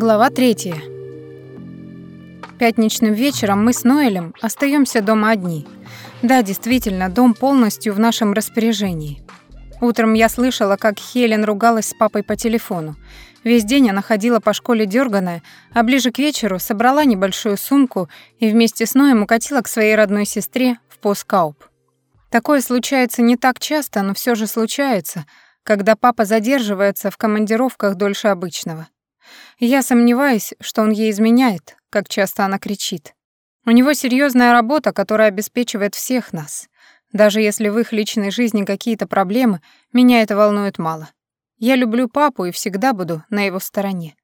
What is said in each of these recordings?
Глава третья. Пятничным вечером мы с Ноэлем остаемся дома одни. Да, действительно, дом полностью в нашем распоряжении. Утром я слышала, как Хелен ругалась с папой по телефону. Весь день она ходила по школе дёрганая, а ближе к вечеру собрала небольшую сумку и вместе с Ноем укатила к своей родной сестре в Поскауп. Такое случается не так часто, но все же случается, когда папа задерживается в командировках дольше обычного. Я сомневаюсь, что он ей изменяет, как часто она кричит. У него серьезная работа, которая обеспечивает всех нас. Даже если в их личной жизни какие-то проблемы, меня это волнует мало. Я люблю папу и всегда буду на его стороне.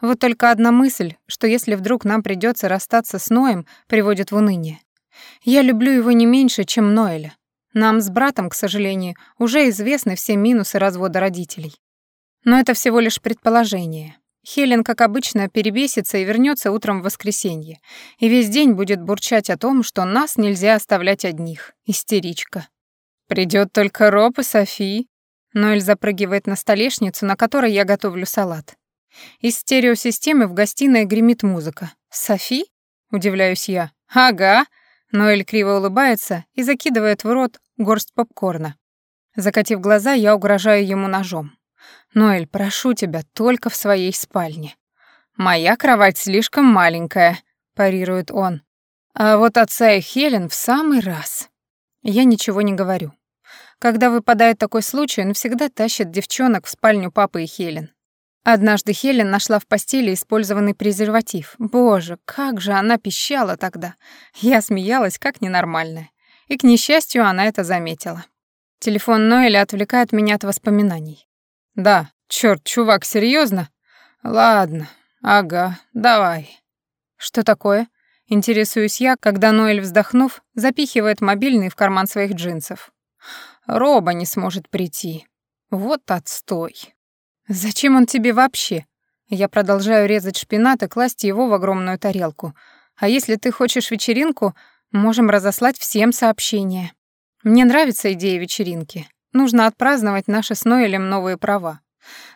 Вот только одна мысль, что если вдруг нам придется расстаться с Ноем, приводит в уныние. Я люблю его не меньше, чем Ноэля. Нам с братом, к сожалению, уже известны все минусы развода родителей. Но это всего лишь предположение. Хелен, как обычно, перебесится и вернется утром в воскресенье, и весь день будет бурчать о том, что нас нельзя оставлять одних. Истеричка. Придет только Роб и Софи. Ноэль запрыгивает на столешницу, на которой я готовлю салат. Из стереосистемы в гостиной гремит музыка. «Софи?» — удивляюсь я. «Ага». Ноэль криво улыбается и закидывает в рот горсть попкорна. Закатив глаза, я угрожаю ему ножом. «Ноэль, прошу тебя, только в своей спальне». «Моя кровать слишком маленькая», — парирует он. «А вот отца и Хелен в самый раз». Я ничего не говорю. Когда выпадает такой случай, он всегда тащит девчонок в спальню папы и Хелен. Однажды Хелен нашла в постели использованный презерватив. Боже, как же она пищала тогда. Я смеялась, как ненормальная. И, к несчастью, она это заметила. Телефон Ноэля отвлекает меня от воспоминаний. Да, черт, чувак, серьезно? Ладно, ага, давай. Что такое? Интересуюсь я, когда Ноэль, вздохнув, запихивает мобильный в карман своих джинсов. Роба не сможет прийти. Вот отстой. Зачем он тебе вообще? Я продолжаю резать шпинат и класть его в огромную тарелку. А если ты хочешь вечеринку, можем разослать всем сообщения. Мне нравится идея вечеринки. Нужно отпраздновать наши с Ноэлем новые права.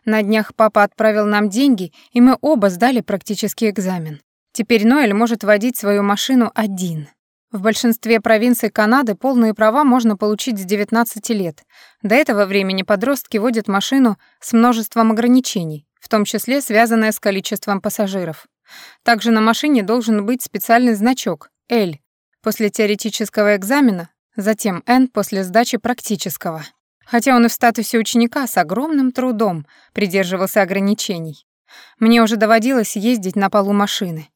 На днях папа отправил нам деньги, и мы оба сдали практический экзамен. Теперь Ноэль может водить свою машину один. В большинстве провинций Канады полные права можно получить с 19 лет. До этого времени подростки водят машину с множеством ограничений, в том числе связанное с количеством пассажиров. Также на машине должен быть специальный значок L после теоретического экзамена, затем N после сдачи практического хотя он и в статусе ученика с огромным трудом придерживался ограничений. Мне уже доводилось ездить на полу машины.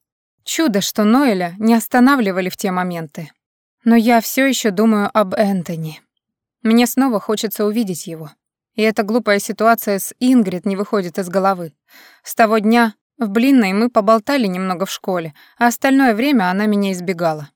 Чудо, что Ноэля не останавливали в те моменты. Но я все еще думаю об Энтони. Мне снова хочется увидеть его. И эта глупая ситуация с Ингрид не выходит из головы. С того дня в Блинной мы поболтали немного в школе, а остальное время она меня избегала.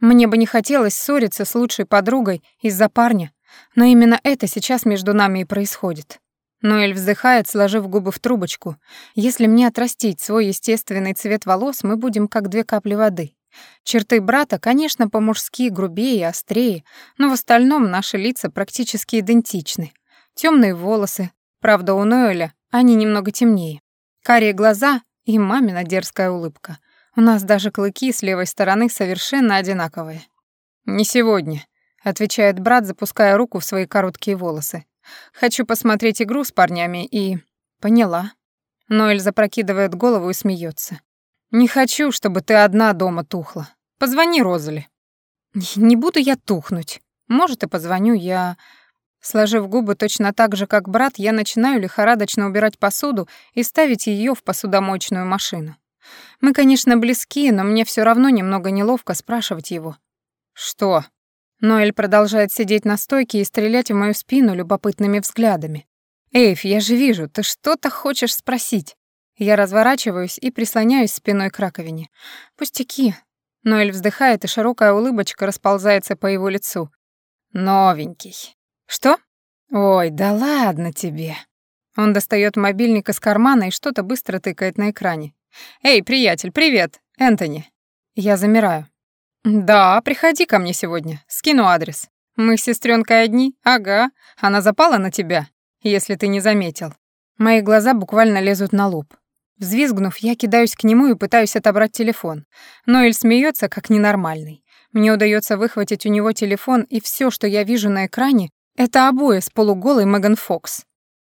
Мне бы не хотелось ссориться с лучшей подругой из-за парня, но именно это сейчас между нами и происходит. Ноэль вздыхает, сложив губы в трубочку. Если мне отрастить свой естественный цвет волос, мы будем как две капли воды. Черты брата, конечно, по-мужски грубее и острее, но в остальном наши лица практически идентичны. Темные волосы, правда, у Ноэля они немного темнее. Карие глаза и мамина дерзкая улыбка. У нас даже клыки с левой стороны совершенно одинаковые. «Не сегодня», отвечает брат, запуская руку в свои короткие волосы. Хочу посмотреть игру с парнями и... Поняла. Ноэль запрокидывает голову и смеется. Не хочу, чтобы ты одна дома тухла. Позвони Розали. Не буду я тухнуть. Может, и позвоню я... Сложив губы точно так же, как брат, я начинаю лихорадочно убирать посуду и ставить ее в посудомоечную машину. Мы, конечно, близки, но мне все равно немного неловко спрашивать его. «Что?» Ноэль продолжает сидеть на стойке и стрелять в мою спину любопытными взглядами. «Эйв, я же вижу, ты что-то хочешь спросить». Я разворачиваюсь и прислоняюсь спиной к раковине. «Пустяки». Ноэль вздыхает, и широкая улыбочка расползается по его лицу. «Новенький». «Что?» «Ой, да ладно тебе». Он достает мобильник из кармана и что-то быстро тыкает на экране. «Эй, приятель, привет! Энтони!» Я замираю. «Да, приходи ко мне сегодня, скину адрес. Мы с сестренкой одни, ага, она запала на тебя, если ты не заметил». Мои глаза буквально лезут на лоб. Взвизгнув, я кидаюсь к нему и пытаюсь отобрать телефон. Ноэль смеется, как ненормальный. Мне удается выхватить у него телефон, и все, что я вижу на экране, это обои с полуголой Меган Фокс.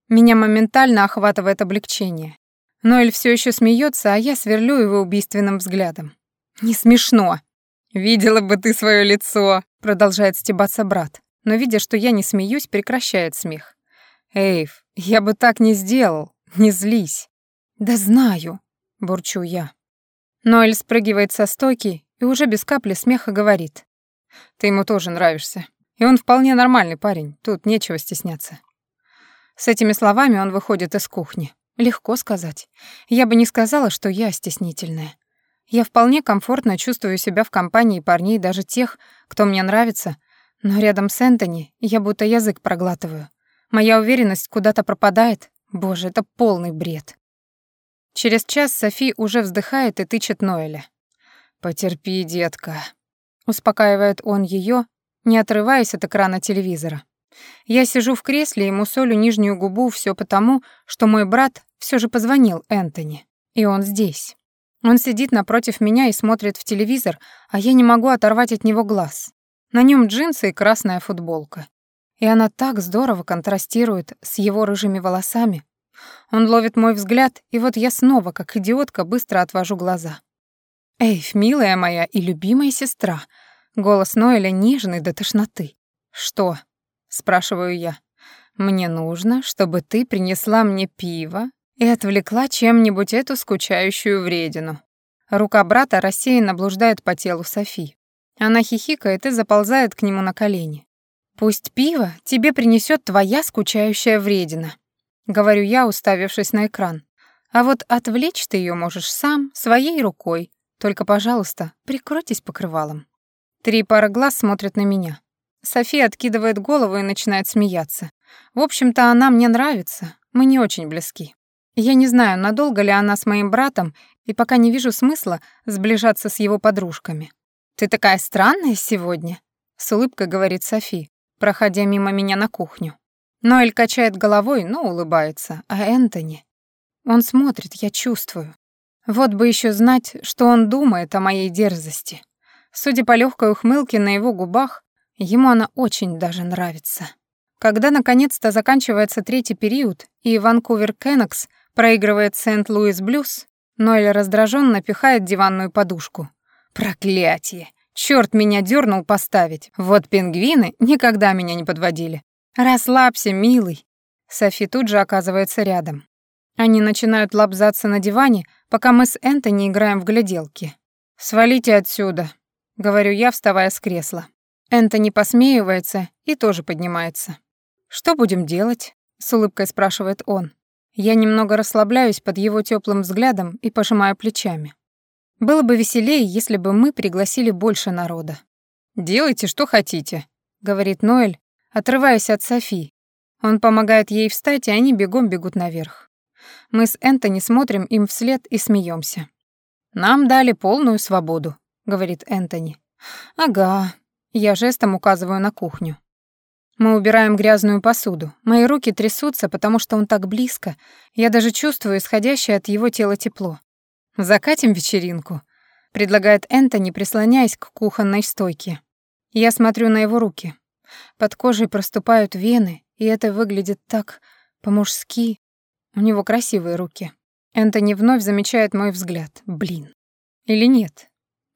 Меня моментально охватывает облегчение. Ноэль все еще смеется, а я сверлю его убийственным взглядом. «Не смешно!» «Видела бы ты свое лицо!» — продолжает стебаться брат. Но, видя, что я не смеюсь, прекращает смех. «Эйв, я бы так не сделал, не злись!» «Да знаю», — бурчу я. Ноэль спрыгивает со стойки и уже без капли смеха говорит. «Ты ему тоже нравишься. И он вполне нормальный парень, тут нечего стесняться». С этими словами он выходит из кухни. Легко сказать. Я бы не сказала, что я стеснительная. Я вполне комфортно чувствую себя в компании парней, даже тех, кто мне нравится, но рядом с Энтони я будто язык проглатываю. Моя уверенность куда-то пропадает. Боже, это полный бред. Через час Софи уже вздыхает и тычет Ноэля. «Потерпи, детка», — успокаивает он ее, не отрываясь от экрана телевизора. Я сижу в кресле и мусолю нижнюю губу все потому, что мой брат все же позвонил Энтони, и он здесь. Он сидит напротив меня и смотрит в телевизор, а я не могу оторвать от него глаз. На нем джинсы и красная футболка. И она так здорово контрастирует с его рыжими волосами, он ловит мой взгляд, и вот я снова, как идиотка, быстро отвожу глаза. «Эйф, милая моя и любимая сестра», — голос Ноэля нежный до тошноты. «Что?» — спрашиваю я. «Мне нужно, чтобы ты принесла мне пиво и отвлекла чем-нибудь эту скучающую вредину». Рука брата рассеянно блуждает по телу Софи. Она хихикает и заползает к нему на колени. «Пусть пиво тебе принесет твоя скучающая вредина», — говорю я, уставившись на экран. «А вот отвлечь ты ее можешь сам, своей рукой. Только, пожалуйста, прикройтесь покрывалом». Три пары глаз смотрят на меня. София откидывает голову и начинает смеяться. В общем-то, она мне нравится, мы не очень близки. Я не знаю, надолго ли она с моим братом, и пока не вижу смысла сближаться с его подружками. «Ты такая странная сегодня», — с улыбкой говорит Софи, проходя мимо меня на кухню. Ноэль качает головой, но улыбается. А Энтони? Он смотрит, я чувствую. Вот бы еще знать, что он думает о моей дерзости. Судя по легкой ухмылке на его губах, ему она очень даже нравится. Когда наконец-то заканчивается третий период, и Ванкувер Кеннекс проигрывает Сент-Луис Блюз, Ноэль раздраженно пихает диванную подушку. Проклятие! Черт меня дернул поставить. Вот пингвины никогда меня не подводили. «Расслабься, милый». Софи тут же оказывается рядом. Они начинают лапзаться на диване, пока мы с Энтони играем в гляделки. «Свалите отсюда», — говорю я, вставая с кресла. Энтони посмеивается и тоже поднимается. «Что будем делать?» — с улыбкой спрашивает он. Я немного расслабляюсь под его теплым взглядом и пожимаю плечами. Было бы веселее, если бы мы пригласили больше народа. «Делайте, что хотите», — говорит Ноэль, отрываясь от Софи. Он помогает ей встать, и они бегом бегут наверх. Мы с Энтони смотрим им вслед и смеемся. «Нам дали полную свободу», — говорит Энтони. «Ага». Я жестом указываю на кухню. Мы убираем грязную посуду. Мои руки трясутся, потому что он так близко. Я даже чувствую исходящее от его тела тепло. «Закатим вечеринку», — предлагает Энтони, прислоняясь к кухонной стойке. Я смотрю на его руки. Под кожей проступают вены, и это выглядит так по-мужски. У него красивые руки. Энтони вновь замечает мой взгляд. Блин. Или нет?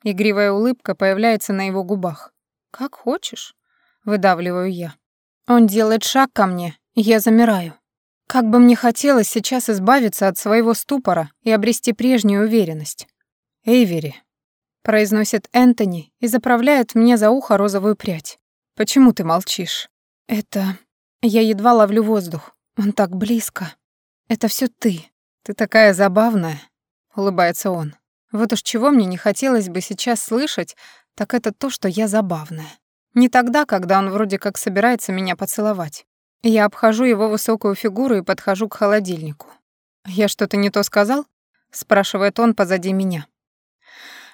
Игривая улыбка появляется на его губах. «Как хочешь», — выдавливаю я. Он делает шаг ко мне, я замираю. Как бы мне хотелось сейчас избавиться от своего ступора и обрести прежнюю уверенность. «Эйвери», — произносит Энтони и заправляет мне за ухо розовую прядь. Почему ты молчишь? Это... Я едва ловлю воздух. Он так близко. Это все ты. Ты такая забавная, улыбается он. Вот уж чего мне не хотелось бы сейчас слышать, так это то, что я забавная. Не тогда, когда он вроде как собирается меня поцеловать. Я обхожу его высокую фигуру и подхожу к холодильнику. «Я что-то не то сказал?» — спрашивает он позади меня.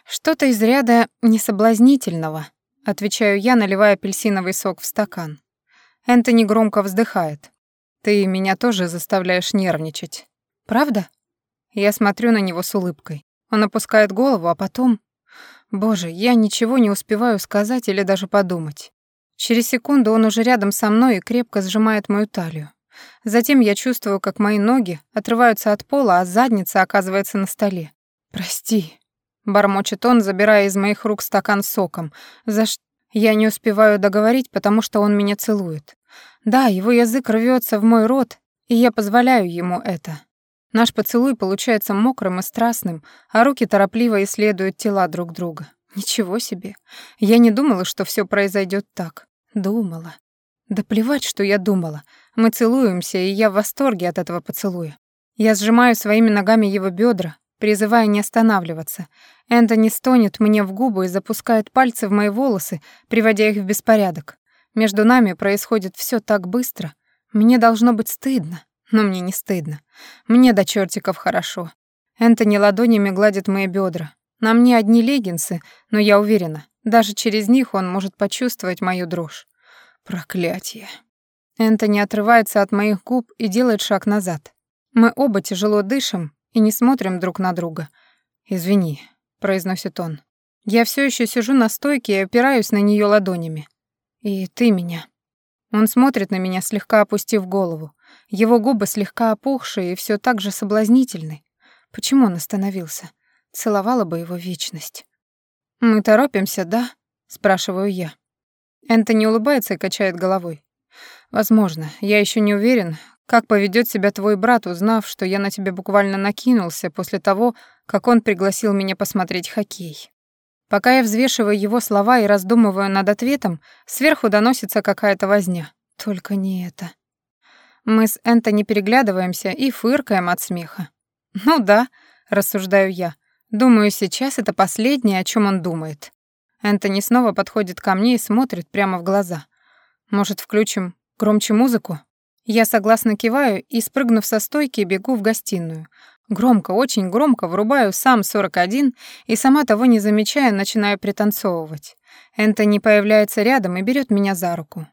Что-то из ряда несоблазнительного, Отвечаю я, наливая апельсиновый сок в стакан. Энтони громко вздыхает. Ты меня тоже заставляешь нервничать. Правда? Я смотрю на него с улыбкой. Он опускает голову, а потом... Боже, я ничего не успеваю сказать или даже подумать. Через секунду он уже рядом со мной и крепко сжимает мою талию. Затем я чувствую, как мои ноги отрываются от пола, а задница оказывается на столе. «Прости», — бормочет он, забирая из моих рук стакан с соком. «За что?» Я не успеваю договорить, потому что он меня целует. Да, его язык рвется в мой рот, и я позволяю ему это. Наш поцелуй получается мокрым и страстным, а руки торопливо исследуют тела друг друга. Ничего себе. Я не думала, что все произойдет так. Думала. Да плевать, что я думала. Мы целуемся, и я в восторге от этого поцелуя. Я сжимаю своими ногами его бедра, призывая не останавливаться. Энтони стонет мне в губы и запускает пальцы в мои волосы, приводя их в беспорядок. Между нами происходит все так быстро. Мне должно быть стыдно, но мне не стыдно. Мне до чертиков хорошо. Энтони ладонями гладит мои бедра. На мне одни леггинсы, но я уверена, даже через них он может почувствовать мою дрожь. Проклятие. Энтони отрывается от моих губ и делает шаг назад. Мы оба тяжело дышим и не смотрим друг на друга. «Извини», — произносит он. Я все еще сижу на стойке и опираюсь на нее ладонями. «И ты меня». Он смотрит на меня, слегка опустив голову. Его губы слегка опухшие и все так же соблазнительны. Почему он остановился? Целовала бы его вечность. «Мы торопимся, да?» — спрашиваю я. Энтони улыбается и качает головой. «Возможно. Я еще не уверен, как поведет себя твой брат, узнав, что я на тебя буквально накинулся после того, как он пригласил меня посмотреть хоккей?» Пока я взвешиваю его слова и раздумываю над ответом, сверху доносится какая-то возня. Только не это. Мы с Энтони переглядываемся и фыркаем от смеха. «Ну да», — рассуждаю я. «Думаю, сейчас это последнее, о чем он думает». Энтони снова подходит ко мне и смотрит прямо в глаза. «Может, включим громче музыку?» Я согласно киваю и, спрыгнув со стойки, бегу в гостиную. Громко, очень громко врубаю сам 41 и сама того не замечая, начинаю пританцовывать. Энтони появляется рядом и берет меня за руку.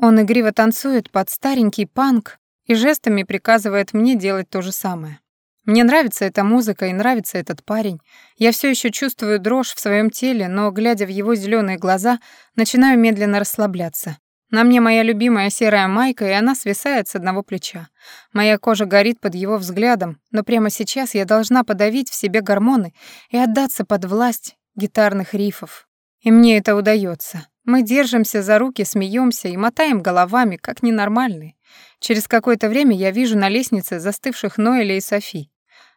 Он игриво танцует под старенький панк и жестами приказывает мне делать то же самое. Мне нравится эта музыка и нравится этот парень. Я все еще чувствую дрожь в своем теле, но, глядя в его зеленые глаза, начинаю медленно расслабляться. На мне моя любимая серая майка, и она свисает с одного плеча. Моя кожа горит под его взглядом, но прямо сейчас я должна подавить в себе гормоны и отдаться под власть гитарных рифов. И мне это удается. Мы держимся за руки, смеемся и мотаем головами, как ненормальные. Через какое-то время я вижу на лестнице застывших Ноэля и Софи.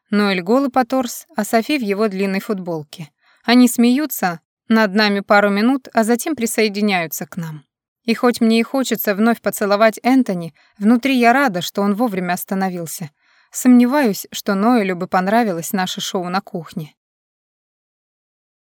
Ноэль голый по торс, а Софи в его длинной футболке. Они смеются над нами пару минут, а затем присоединяются к нам. И хоть мне и хочется вновь поцеловать Энтони, внутри я рада, что он вовремя остановился. Сомневаюсь, что Ноэлю бы понравилось наше шоу на кухне.